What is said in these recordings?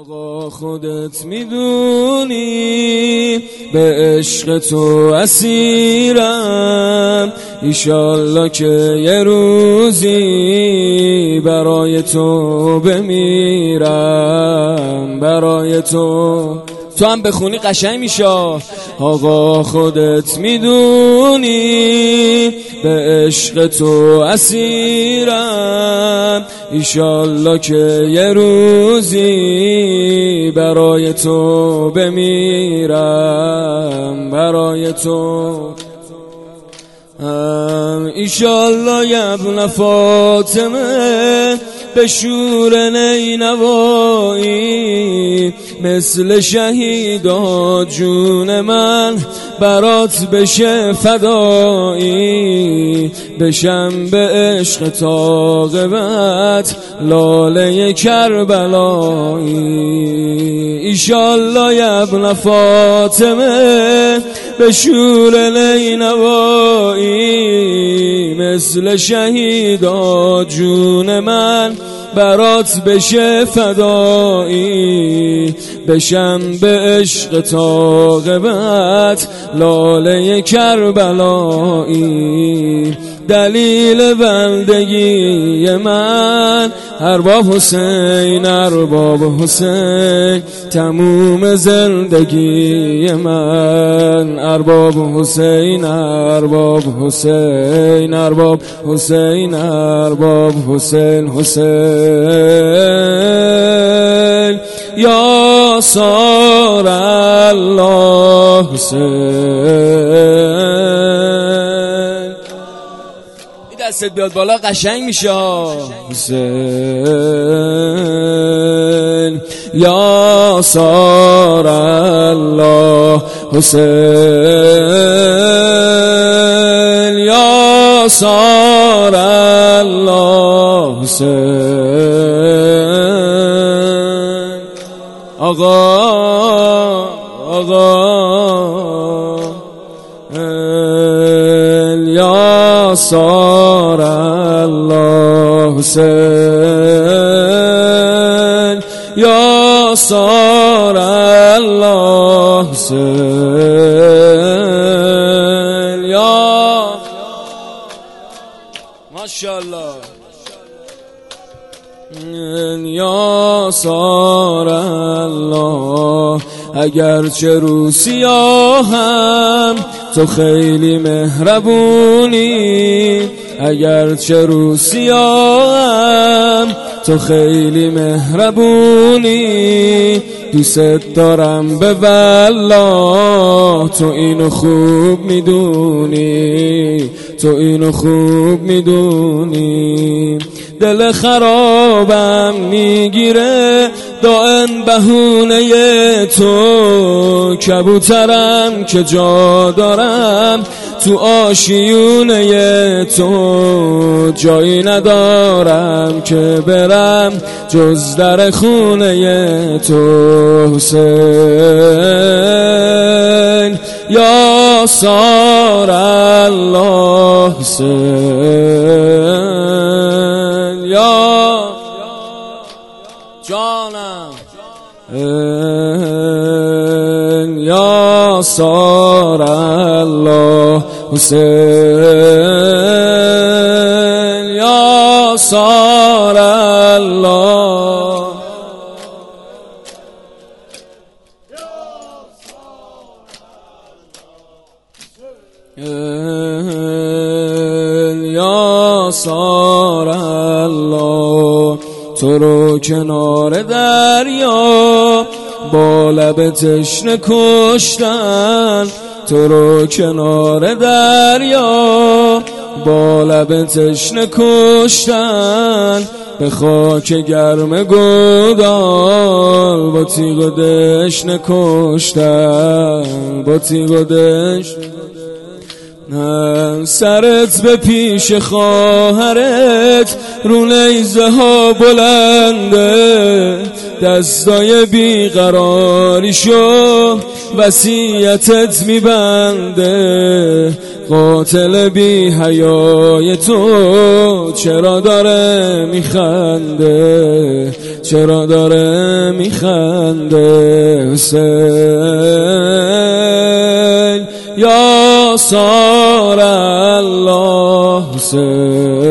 آقا خودت می‌دونی به عشق تو اسیرم. ایشالله که یه روزی برای تو بمیرم. برای تو تو هم بخونی قشنگ میشه. آقا خودت می‌دونی به عشق تو اسیرم. ایشالله که یه روزی برای تو بمیرم. برای تو. ایشالله یبن فاطمه به شور نینوایی مثل شهیدا جون من برات بشه فدایی بشم به عشق تاقبت لاله کربلایی. ایشالله یبن فاطمه به شور نینوایی مثل شهیدا جون من برات بشه فدایی. بشم به عشق تاقبت لاله کربلایی. دلیل بندگی من. ارباب حسین ارباب حسین تموم زندگی من. ارباب حسین ارباب حسین ارباب حسین ارباب حسین حسین. یا سار الله حسین. دستت بیاد بالا قشنگ میشه. حسین یا سار الله حسین یا سار الله حسین. آقا آقا یا سار الله حسین. یا سار الله حسین. یا ماشاءالله. یا سار الله. اگر چه رو سیاهم تو خیلی مهربونی. اگر چه رو سیاهم تو خیلی مهربونی. دوست دارم به والله تو اینو خوب می‌دونی. تو اینو خوب می‌دونی. دل خرابم می‌گیره. دائم بهونه تو کبوترم که جا دارم. تو آشیونه تو جایی ندارم که برم. جز در خونه تو حسین. یا سار الله حسین. یا جانم. یا سار الله حسین. یا سار الله. یا سار الله تو رو کنار دریا با لب تشنه کشتن تو رو کنار دریا. با لب تشنه کشتن به خاک گرم گودال با تیغ و دشنه کشتن با و سرت به پیش خواهرت رو نیزه ها بلنده. دستای بیقراری شو وسیعتت میبنده. قاتل بی حیای تو چرا داره میخنده؟ چرا داره میخنده؟ حسین سار الله حسین.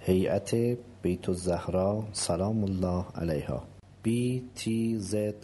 هیئت بیت الزهرا سلام الله علیها. Btzs.ir